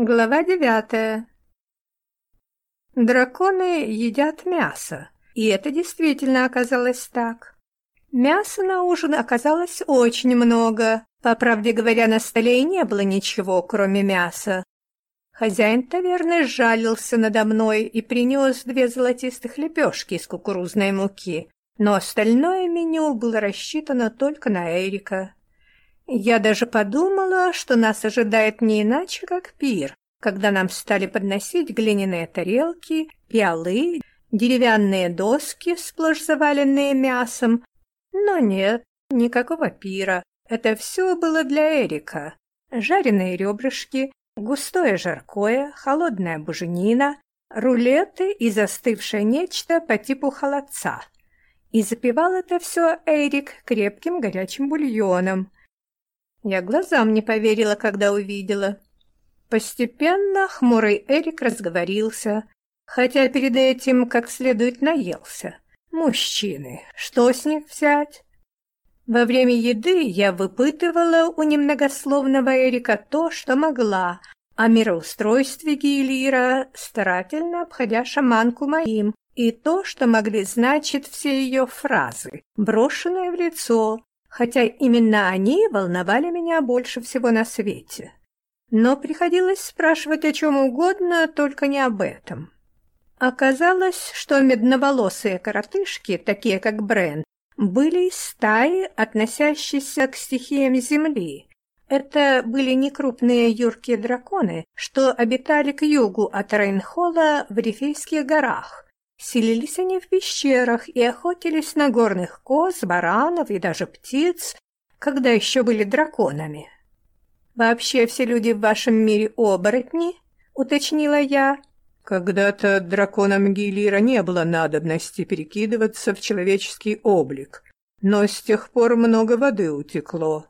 Глава девятая. Драконы едят мясо, и это действительно оказалось так. Мяса на ужин оказалось очень много. По правде говоря, на столе и не было ничего, кроме мяса. Хозяин таверны жалился надо мной и принес две золотистых лепешки из кукурузной муки, но остальное меню было рассчитано только на Эрика. Я даже подумала, что нас ожидает не иначе, как пир, когда нам стали подносить глиняные тарелки, пиалы, деревянные доски, сплошь заваленные мясом. Но нет, никакого пира. Это все было для Эрика. Жареные ребрышки, густое жаркое, холодная буженина, рулеты и застывшее нечто по типу холодца. И запивал это все Эрик крепким горячим бульоном. Я глазам не поверила, когда увидела. Постепенно хмурый Эрик разговорился, хотя перед этим как следует наелся. Мужчины, что с них взять? Во время еды я выпытывала у немногословного Эрика то, что могла, о мироустройстве Гейлира, старательно обходя шаманку моим, и то, что могли значить все ее фразы, брошенные в лицо, хотя именно они волновали меня больше всего на свете. Но приходилось спрашивать о чем угодно, только не об этом. Оказалось, что медноволосые коротышки, такие как Брен, были стаи, относящейся к стихиям Земли. Это были некрупные юркие драконы, что обитали к югу от Рейнхола в Рифейских горах, Селились они в пещерах и охотились на горных коз, баранов и даже птиц, когда еще были драконами. «Вообще все люди в вашем мире оборотни?» — уточнила я. «Когда-то драконам Гилира не было надобности перекидываться в человеческий облик, но с тех пор много воды утекло».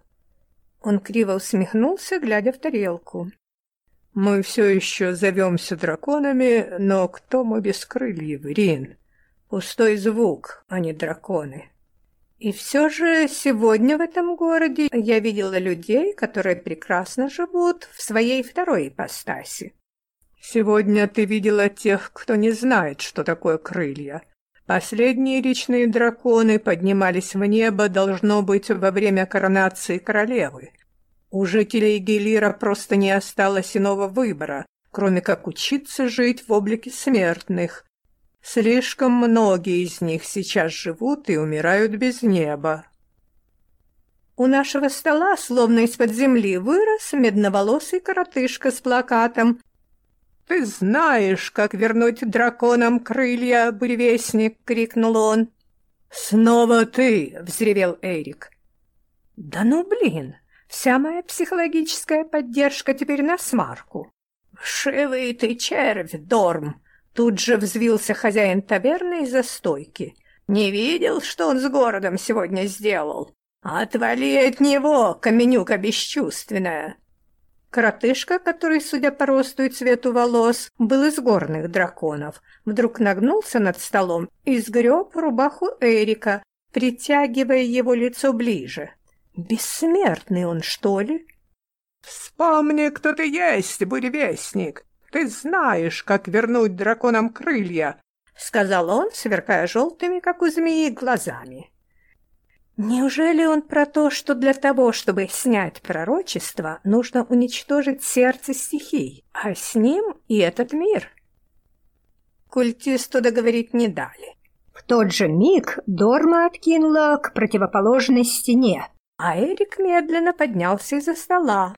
Он криво усмехнулся, глядя в тарелку. Мы все еще зовемся драконами, но кто мы без крыльев, Рин? Пустой звук, а не драконы. И все же сегодня в этом городе я видела людей, которые прекрасно живут в своей второй ипостаси. Сегодня ты видела тех, кто не знает, что такое крылья. Последние речные драконы поднимались в небо, должно быть, во время коронации королевы. У жителей Гелира просто не осталось иного выбора, кроме как учиться жить в облике смертных. Слишком многие из них сейчас живут и умирают без неба. У нашего стола, словно из-под земли, вырос медноволосый коротышка с плакатом «Ты знаешь, как вернуть драконам крылья, буревестник!» — крикнул он. «Снова ты!» — взревел Эрик. «Да ну блин! Вся моя психологическая поддержка теперь на смарку. «Вшивый ты червь, Дорм!» Тут же взвился хозяин таверны из-за стойки. «Не видел, что он с городом сегодня сделал? Отвали от него, каменюка бесчувственная!» Коротышка, который, судя по росту и цвету волос, был из горных драконов, вдруг нагнулся над столом и сгреб рубаху Эрика, притягивая его лицо ближе. Бессмертный он, что ли? Вспомни, кто ты есть, буревестник. Ты знаешь, как вернуть драконам крылья, сказал он, сверкая желтыми, как у змеи, глазами. Неужели он про то, что для того, чтобы снять пророчество, нужно уничтожить сердце стихий, а с ним и этот мир? Культисту договорить не дали. В тот же миг Дорма откинула к противоположной стене, а Эрик медленно поднялся из-за стола.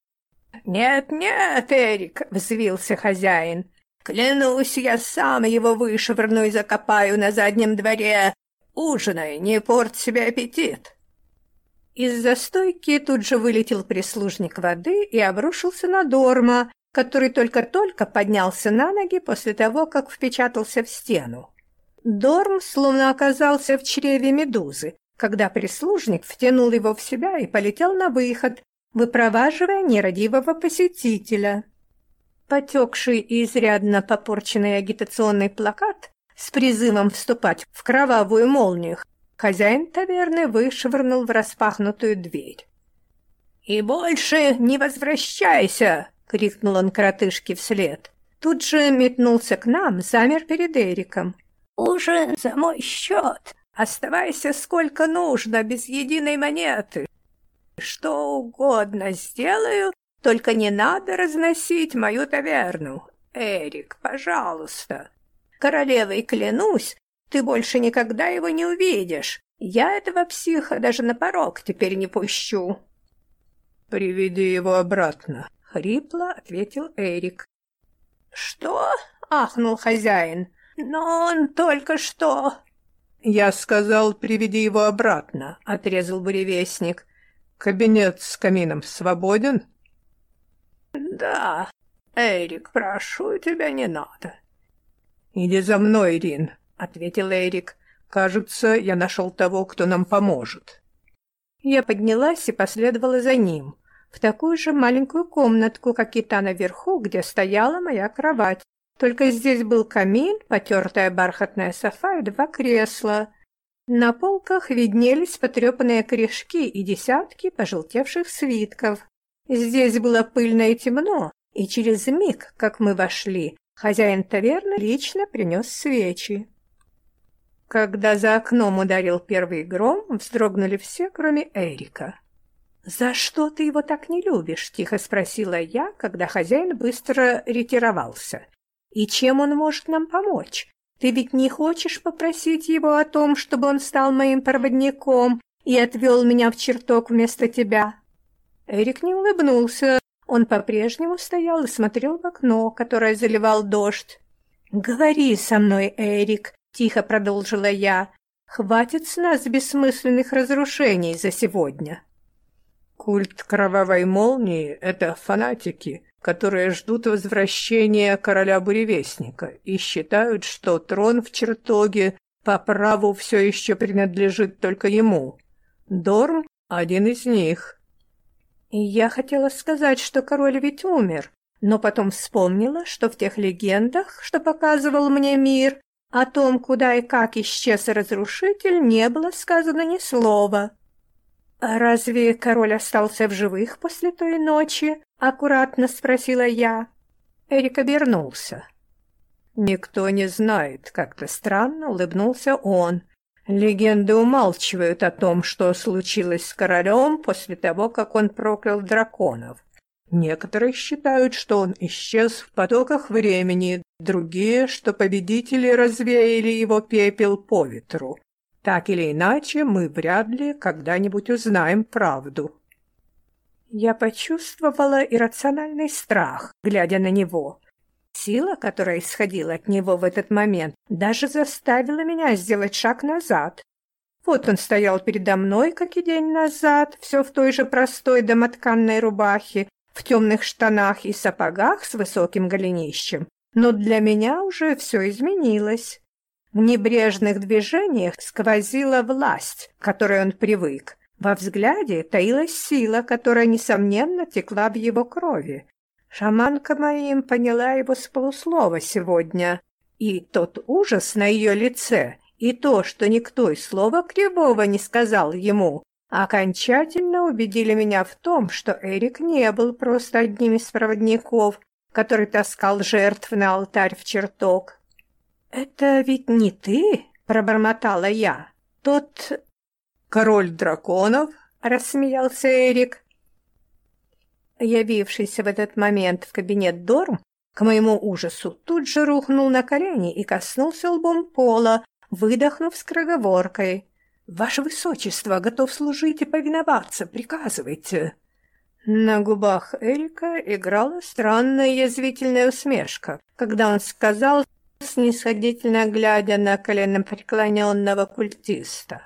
«Нет, нет, Эрик!» — взвился хозяин. «Клянусь, я сам его вышвырну и закопаю на заднем дворе. Ужинай, не порть себе аппетит!» Из-за стойки тут же вылетел прислужник воды и обрушился на Дорма, который только-только поднялся на ноги после того, как впечатался в стену. Дорм словно оказался в чреве медузы, когда прислужник втянул его в себя и полетел на выход, выпроваживая нерадивого посетителя. Потекший и изрядно попорченный агитационный плакат с призывом вступать в кровавую молнию хозяин таверны вышвырнул в распахнутую дверь. «И больше не возвращайся!» — крикнул он коротышке вслед. Тут же метнулся к нам, замер перед Эриком. «Ужин за мой счет! Оставайся сколько нужно, без единой монеты! Что угодно сделаю, только не надо разносить мою таверну. Эрик, пожалуйста. Королевой клянусь, ты больше никогда его не увидишь. Я этого психа даже на порог теперь не пущу. Приведи его обратно, хрипло ответил Эрик. Что? ахнул хозяин. Но он только что «Я сказал, приведи его обратно», — отрезал буревестник. «Кабинет с камином свободен?» «Да. Эрик, прошу тебя, не надо». «Иди за мной, Рин», — ответил Эрик. «Кажется, я нашел того, кто нам поможет». Я поднялась и последовала за ним, в такую же маленькую комнатку, как и та наверху, где стояла моя кровать. Только здесь был камин, потертая бархатная софа и два кресла. На полках виднелись потрепанные корешки и десятки пожелтевших свитков. Здесь было пыльно и темно, и через миг, как мы вошли, хозяин таверны лично принес свечи. Когда за окном ударил первый гром, вздрогнули все, кроме Эрика. «За что ты его так не любишь?» — тихо спросила я, когда хозяин быстро ретировался. «И чем он может нам помочь? Ты ведь не хочешь попросить его о том, чтобы он стал моим проводником и отвел меня в чертог вместо тебя?» Эрик не улыбнулся. Он по-прежнему стоял и смотрел в окно, которое заливал дождь. «Говори со мной, Эрик», — тихо продолжила я. «Хватит с нас бессмысленных разрушений за сегодня». Культ кровавой молнии — это фанатики, которые ждут возвращения короля Буревестника и считают, что трон в чертоге по праву все еще принадлежит только ему. Дорм — один из них. И я хотела сказать, что король ведь умер, но потом вспомнила, что в тех легендах, что показывал мне мир, о том, куда и как исчез разрушитель, не было сказано ни слова. «А разве король остался в живых после той ночи?» — аккуратно спросила я. Эрик обернулся. «Никто не знает», — как-то странно улыбнулся он. Легенды умалчивают о том, что случилось с королем после того, как он проклял драконов. Некоторые считают, что он исчез в потоках времени, другие, что победители развеяли его пепел по ветру. Так или иначе, мы вряд ли когда-нибудь узнаем правду. Я почувствовала иррациональный страх, глядя на него. Сила, которая исходила от него в этот момент, даже заставила меня сделать шаг назад. Вот он стоял передо мной, как и день назад, все в той же простой домотканной рубахе, в темных штанах и сапогах с высоким голенищем. Но для меня уже все изменилось. В небрежных движениях сквозила власть, к которой он привык. Во взгляде таилась сила, которая, несомненно, текла в его крови. Шаманка моим поняла его с полуслова сегодня, и тот ужас на ее лице, и то, что никто и слова кривого не сказал ему, окончательно убедили меня в том, что Эрик не был просто одним из проводников, который таскал жертв на алтарь в чертог. «Это ведь не ты?» — пробормотала я. «Тот...» «Король драконов?» — рассмеялся Эрик. Явившийся в этот момент в кабинет Дорм, к моему ужасу, тут же рухнул на колени и коснулся лбом пола, выдохнув скороговоркой. «Ваше Высочество, готов служить и повиноваться, приказывайте!» На губах Эрика играла странная язвительная усмешка, когда он сказал, снисходительно глядя на коленопреклоненного культиста.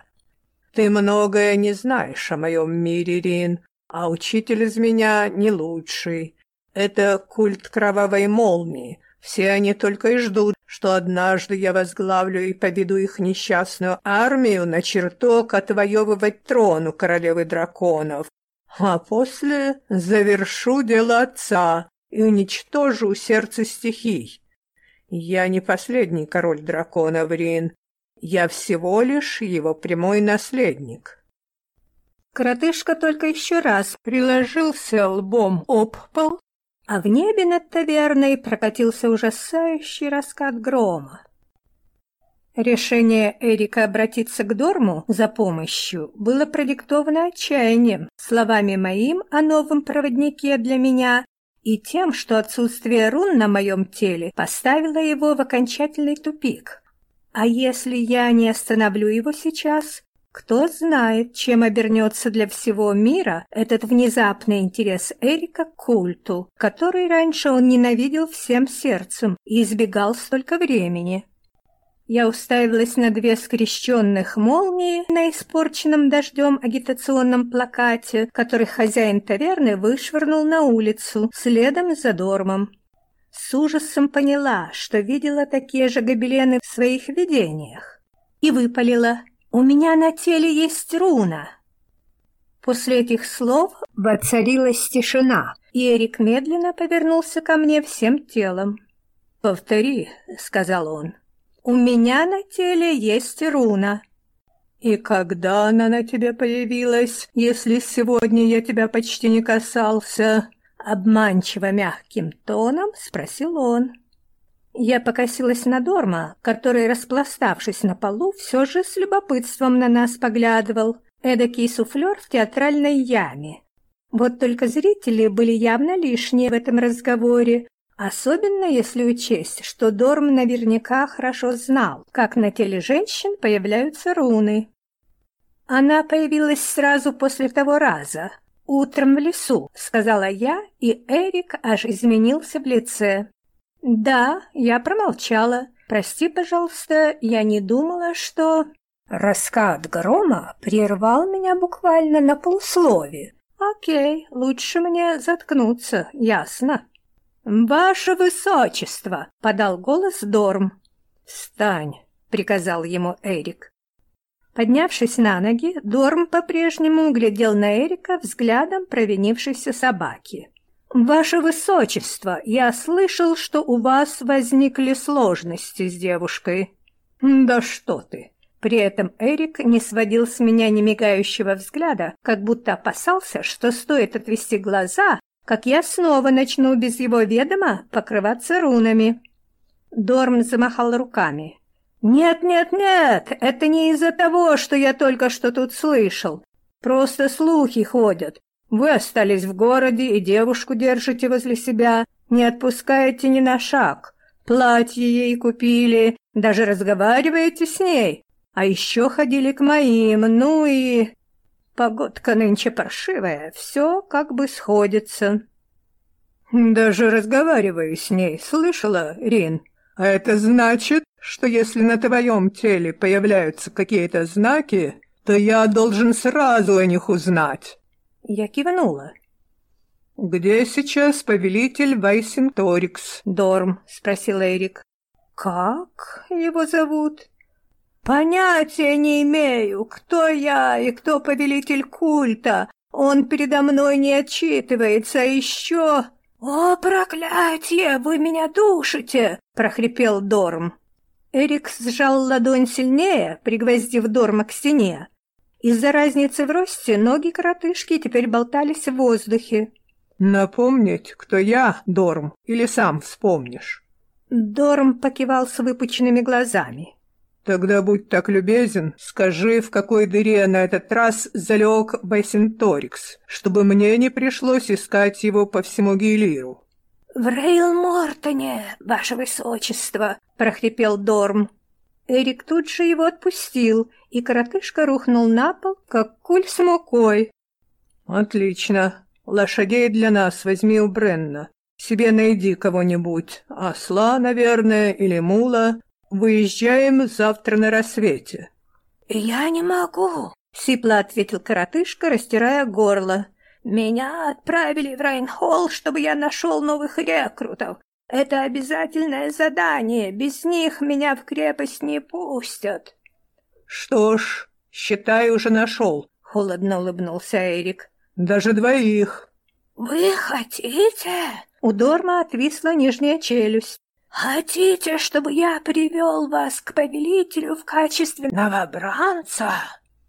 «Ты многое не знаешь о моем мире, Рин а учитель из меня не лучший. Это культ кровавой молнии. Все они только и ждут, что однажды я возглавлю и поведу их несчастную армию на чертог отвоевывать трон у королевы драконов. А после завершу дело отца и уничтожу сердце стихий. Я не последний король драконов, Рин. Я всего лишь его прямой наследник. Коротышка только еще раз приложился лбом об пол, а в небе над таверной прокатился ужасающий раскат грома. Решение Эрика обратиться к Дорму за помощью было продиктовано отчаянием, словами моим о новом проводнике для меня и тем, что отсутствие рун на моем теле поставило его в окончательный тупик. А если я не остановлю его сейчас, кто знает, чем обернется для всего мира этот внезапный интерес Эрика к культу, который раньше он ненавидел всем сердцем и избегал столько времени. Я уставилась на две скрещенных молнии на испорченном дождем агитационном плакате, который хозяин таверны вышвырнул на улицу, следом за Дормом. С ужасом поняла, что видела такие же гобелены в своих видениях, и выпалила — у меня на теле есть руна. После этих слов воцарилась тишина, и Эрик медленно повернулся ко мне всем телом. «Повтори», — сказал он. «У меня на теле есть руна». «И когда она на тебе появилась, если сегодня я тебя почти не касался?» Обманчиво мягким тоном спросил он. Я покосилась на Дорма, который, распластавшись на полу, все же с любопытством на нас поглядывал. Эдакий суфлер в театральной яме. Вот только зрители были явно лишние в этом разговоре, особенно если учесть, что Дорм наверняка хорошо знал, как на теле женщин появляются руны. Она появилась сразу после того раза, утром в лесу, сказала я, и Эрик аж изменился в лице. «Да, я промолчала. Прости, пожалуйста, я не думала, что...» Раскат грома прервал меня буквально на полуслове. «Окей, лучше мне заткнуться, ясно?» «Ваше высочество!» — подал голос Дорм. «Встань!» — приказал ему Эрик. Поднявшись на ноги, Дорм по-прежнему глядел на Эрика взглядом провинившейся собаки. «Ваше Высочество, я слышал, что у вас возникли сложности с девушкой». «Да что ты!» При этом Эрик не сводил с меня немигающего взгляда, как будто опасался, что стоит отвести глаза, как я снова начну без его ведома покрываться рунами. Дорм замахал руками. «Нет, нет, нет, это не из-за того, что я только что тут слышал. Просто слухи ходят. Вы остались в городе и девушку держите возле себя, не отпускаете ни на шаг. Платье ей купили, даже разговариваете с ней. А еще ходили к моим, ну и... Погодка нынче паршивая, все как бы сходится. Даже разговариваю с ней, слышала, Рин? А это значит, что если на твоем теле появляются какие-то знаки, то я должен сразу о них узнать. Я кивнула. «Где сейчас повелитель Вайсинторикс?» «Дорм», — спросил Эрик. «Как его зовут?» «Понятия не имею, кто я и кто повелитель культа. Он передо мной не отчитывается, а еще...» «О, проклятие, вы меня душите!» — прохрипел Дорм. Эрик сжал ладонь сильнее, пригвоздив Дорма к стене. Из-за разницы в росте ноги коротышки теперь болтались в воздухе. «Напомнить, кто я, Дорм, или сам вспомнишь?» Дорм покивал с выпученными глазами. «Тогда будь так любезен, скажи, в какой дыре на этот раз залег Байсенторикс, чтобы мне не пришлось искать его по всему Гейлиру». «В Рейл-Мортоне, ваше высочество!» — прохрипел Дорм. Эрик тут же его отпустил, и коротышка рухнул на пол, как куль с мукой. «Отлично. Лошадей для нас возьми у Бренна. Себе найди кого-нибудь. Осла, наверное, или мула. Выезжаем завтра на рассвете». «Я не могу», — сипло ответил коротышка, растирая горло. «Меня отправили в Райнхолл, чтобы я нашел новых рекрутов. Это обязательное задание, без них меня в крепость не пустят. Что ж, считай, уже нашел, холодно улыбнулся Эрик. Даже двоих. Вы хотите? У Дорма отвисла нижняя челюсть. Хотите, чтобы я привел вас к повелителю в качестве новобранца?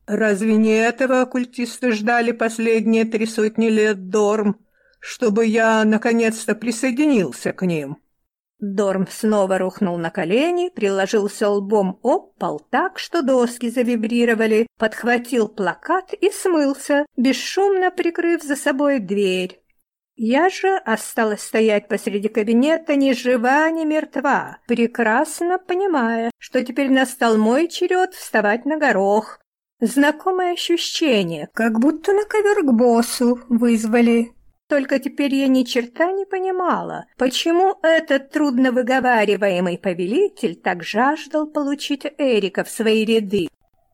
Разве не этого оккультисты ждали последние три сотни лет, Дорм? чтобы я наконец-то присоединился к ним. Дорм снова рухнул на колени, приложился лбом об пол так, что доски завибрировали, подхватил плакат и смылся, бесшумно прикрыв за собой дверь. Я же осталась стоять посреди кабинета ни жива, ни мертва, прекрасно понимая, что теперь настал мой черед вставать на горох. Знакомое ощущение, как будто на ковер к боссу вызвали. Только теперь я ни черта не понимала, почему этот трудновыговариваемый повелитель так жаждал получить Эрика в свои ряды.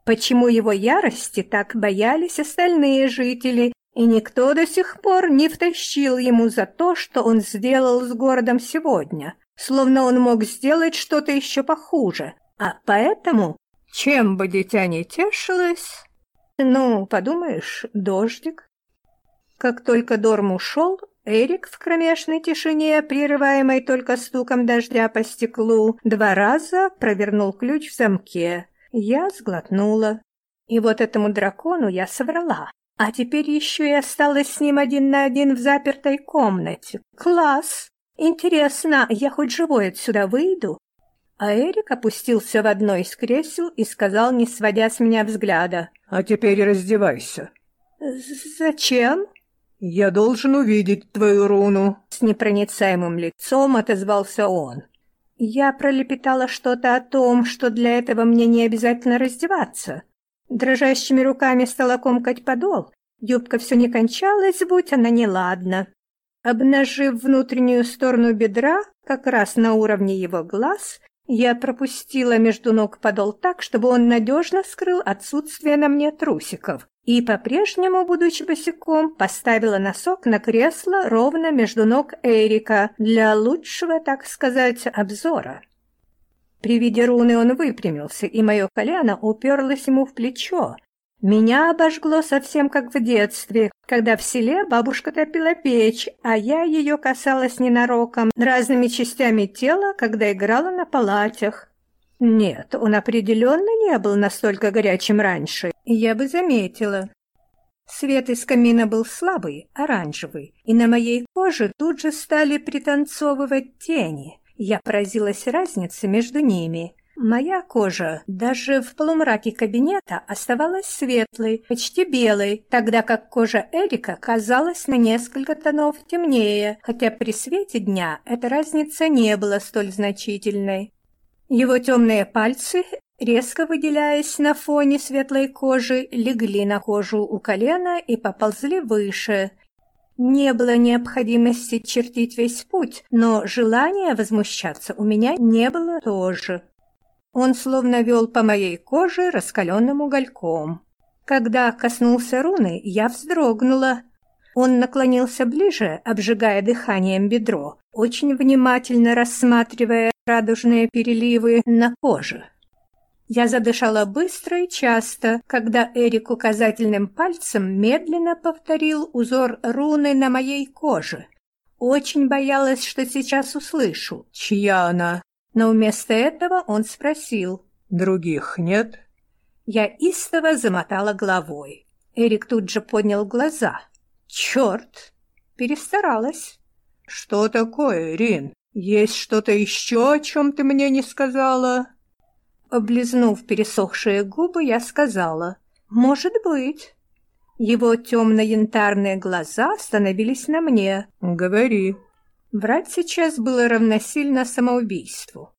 Почему его ярости так боялись остальные жители, и никто до сих пор не втащил ему за то, что он сделал с городом сегодня, словно он мог сделать что-то еще похуже. А поэтому, чем бы дитя не тешилось... Ну, подумаешь, дождик. Как только Дорм ушел, Эрик в кромешной тишине, прерываемой только стуком дождя по стеклу, два раза провернул ключ в замке. Я сглотнула. И вот этому дракону я соврала. А теперь еще и осталась с ним один на один в запертой комнате. Класс! Интересно, я хоть живой отсюда выйду? А Эрик опустился в одно из кресел и сказал, не сводя с меня взгляда. «А теперь раздевайся». «Зачем?» «Я должен увидеть твою руну», — с непроницаемым лицом отозвался он. Я пролепетала что-то о том, что для этого мне не обязательно раздеваться. Дрожащими руками стала комкать подол. Юбка все не кончалась, будь она неладна. Обнажив внутреннюю сторону бедра, как раз на уровне его глаз, я пропустила между ног подол так, чтобы он надежно скрыл отсутствие на мне трусиков, и, по-прежнему, будучи босиком, поставила носок на кресло ровно между ног Эрика для лучшего, так сказать, обзора. При виде руны он выпрямился, и мое колено уперлось ему в плечо. Меня обожгло совсем как в детстве, когда в селе бабушка топила печь, а я ее касалась ненароком разными частями тела, когда играла на палатях. Нет, он определенно не был настолько горячим раньше, я бы заметила. Свет из камина был слабый, оранжевый, и на моей коже тут же стали пританцовывать тени. Я поразилась разнице между ними. Моя кожа даже в полумраке кабинета оставалась светлой, почти белой, тогда как кожа Эрика казалась на несколько тонов темнее, хотя при свете дня эта разница не была столь значительной. Его темные пальцы, резко выделяясь на фоне светлой кожи, легли на кожу у колена и поползли выше, не было необходимости чертить весь путь, но желания возмущаться у меня не было тоже. Он словно вел по моей коже раскаленным угольком. Когда коснулся руны, я вздрогнула. Он наклонился ближе, обжигая дыханием бедро, очень внимательно рассматривая радужные переливы на коже. Я задышала быстро и часто, когда Эрик указательным пальцем медленно повторил узор руны на моей коже. Очень боялась, что сейчас услышу, чья она. Но вместо этого он спросил. «Других нет?» Я истово замотала головой. Эрик тут же поднял глаза. «Черт!» Перестаралась. «Что такое, Рин? Есть что-то еще, о чем ты мне не сказала?» Облизнув пересохшие губы, я сказала «Может быть». Его темно-янтарные глаза становились на мне. «Говори». Врать сейчас было равносильно самоубийству.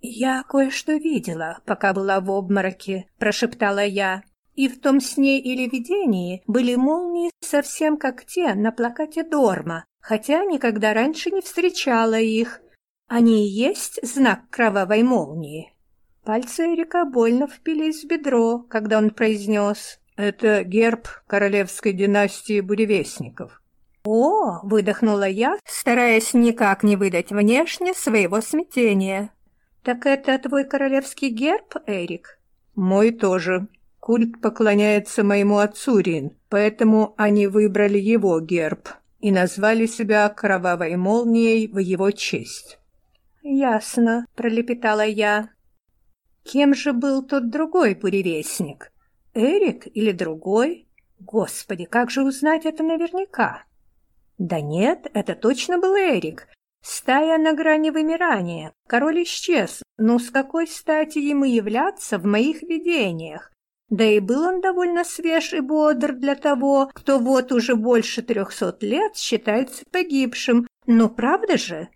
«Я кое-что видела, пока была в обмороке», — прошептала я. «И в том сне или видении были молнии совсем как те на плакате Дорма, хотя никогда раньше не встречала их. Они и есть знак кровавой молнии». Пальцы Эрика больно впились в бедро, когда он произнес «Это герб королевской династии буревестников». «О!» — выдохнула я, стараясь никак не выдать внешне своего смятения. «Так это твой королевский герб, Эрик?» «Мой тоже. Культ поклоняется моему отцу Рин, поэтому они выбрали его герб и назвали себя кровавой молнией в его честь». «Ясно», — пролепетала я. Кем же был тот другой буревестник? Эрик или другой? Господи, как же узнать это наверняка? Да нет, это точно был Эрик. Стая на грани вымирания. Король исчез. Но с какой стати ему являться в моих видениях? Да и был он довольно свеж и бодр для того, кто вот уже больше трехсот лет считается погибшим. Ну, правда же?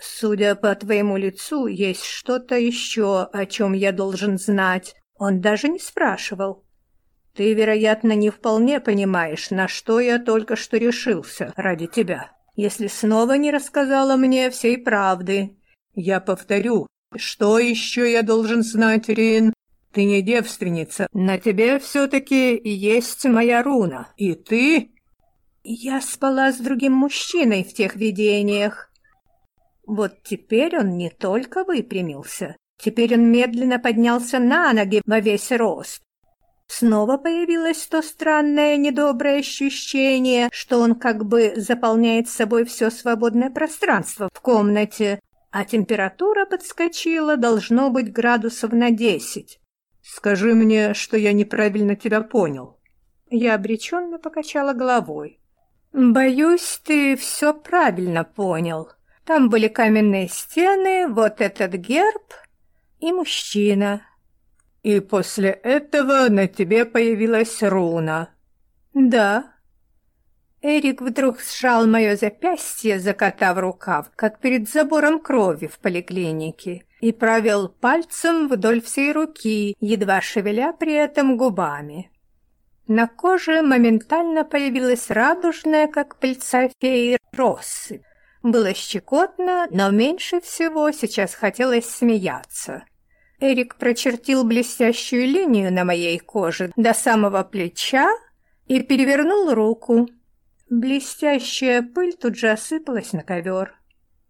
Судя по твоему лицу, есть что-то еще, о чем я должен знать. Он даже не спрашивал. Ты, вероятно, не вполне понимаешь, на что я только что решился ради тебя. Если снова не рассказала мне всей правды. Я повторю, что еще я должен знать, Рин? Ты не девственница. На тебе все-таки есть моя руна. И ты... Я спала с другим мужчиной в тех видениях. Вот теперь он не только выпрямился, теперь он медленно поднялся на ноги во весь рост. Снова появилось то странное недоброе ощущение, что он как бы заполняет собой все свободное пространство в комнате, а температура подскочила, должно быть, градусов на десять. «Скажи мне, что я неправильно тебя понял». Я обреченно покачала головой. «Боюсь, ты все правильно понял. Там были каменные стены, вот этот герб и мужчина». «И после этого на тебе появилась руна?» «Да». Эрик вдруг сжал мое запястье, закатав рукав, как перед забором крови в поликлинике и провел пальцем вдоль всей руки, едва шевеля при этом губами. На коже моментально появилась радужная, как пыльца феи, россыпь. Было щекотно, но меньше всего сейчас хотелось смеяться. Эрик прочертил блестящую линию на моей коже до самого плеча и перевернул руку. Блестящая пыль тут же осыпалась на ковер.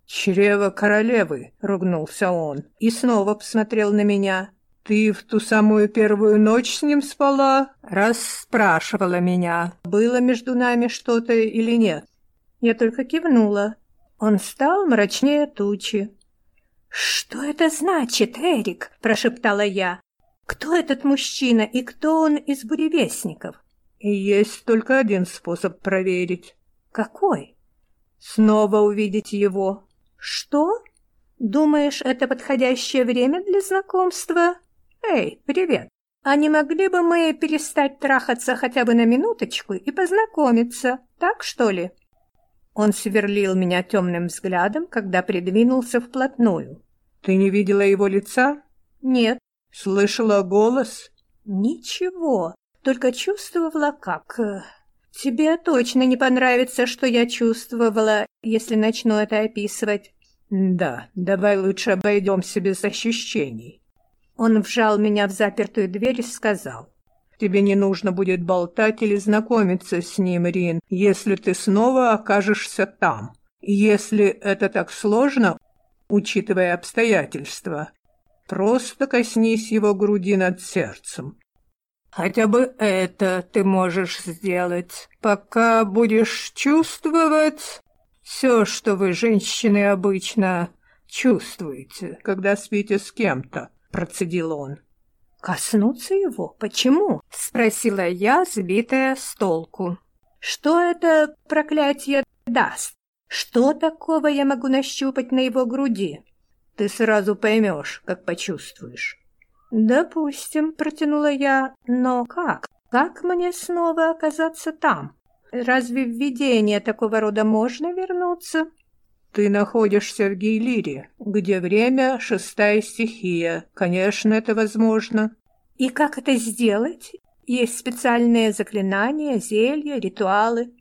«Чрево королевы!» — ругнулся он и снова посмотрел на меня. «Ты в ту самую первую ночь с ним спала?» Расспрашивала меня, было между нами что-то или нет. Я только кивнула. Он стал мрачнее тучи. «Что это значит, Эрик?» – прошептала я. «Кто этот мужчина и кто он из буревестников?» «Есть только один способ проверить». «Какой?» «Снова увидеть его». «Что? Думаешь, это подходящее время для знакомства? Эй, привет! А не могли бы мы перестать трахаться хотя бы на минуточку и познакомиться, так что ли?» Он сверлил меня темным взглядом, когда придвинулся вплотную. «Ты не видела его лица?» «Нет». «Слышала голос?» «Ничего, только чувствовала как...» э, «Тебе точно не понравится, что я чувствовала, если начну это описывать». «Да, давай лучше обойдемся без ощущений». Он вжал меня в запертую дверь и сказал. «Тебе не нужно будет болтать или знакомиться с ним, Рин, если ты снова окажешься там. Если это так сложно, учитывая обстоятельства, просто коснись его груди над сердцем. Хотя бы это ты можешь сделать, пока будешь чувствовать все, что вы, женщины, обычно чувствуете, когда спите с кем-то, процедил он. Коснуться его? Почему? спросила я, сбитая с толку. Что это проклятие даст? Что такого я могу нащупать на его груди? Ты сразу поймешь, как почувствуешь. «Допустим», — протянула я, — «но как? Как мне снова оказаться там? Разве в видение такого рода можно вернуться?» «Ты находишься в Гейлире, где время — шестая стихия. Конечно, это возможно». «И как это сделать? Есть специальные заклинания, зелья, ритуалы?»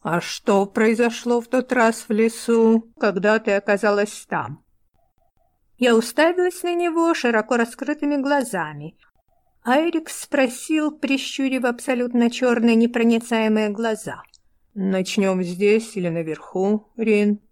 «А что произошло в тот раз в лесу, когда ты оказалась там?» Я уставилась на него широко раскрытыми глазами. Айрик спросил, прищурив абсолютно черные непроницаемые глаза. «Начнем здесь или наверху, Рин?»